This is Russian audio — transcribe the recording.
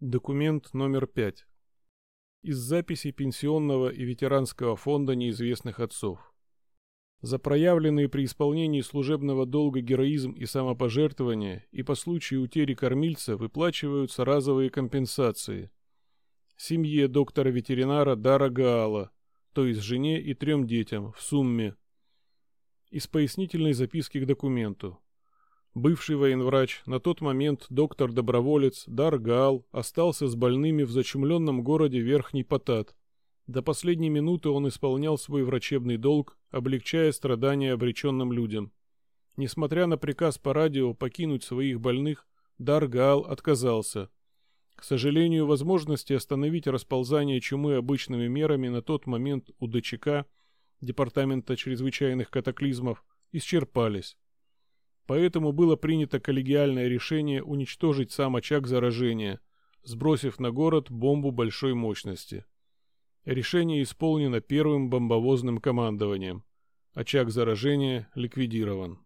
Документ номер 5. Из записей Пенсионного и ветеранского фонда неизвестных отцов. За проявленные при исполнении служебного долга героизм и самопожертвование и по случаю утери кормильца выплачиваются разовые компенсации. Семье доктора-ветеринара Дара Гаала, то есть жене и трем детям, в сумме. Из пояснительной записки к документу. Бывший военврач, на тот момент доктор-доброволец Дар Гаал остался с больными в зачумленном городе Верхний Потат. До последней минуты он исполнял свой врачебный долг, облегчая страдания обреченным людям. Несмотря на приказ по радио покинуть своих больных, Дар Гаал отказался. К сожалению, возможности остановить расползание чумы обычными мерами на тот момент у ДЧК, Департамента чрезвычайных катаклизмов, исчерпались. Поэтому было принято коллегиальное решение уничтожить сам очаг заражения, сбросив на город бомбу большой мощности. Решение исполнено первым бомбовозным командованием. Очаг заражения ликвидирован.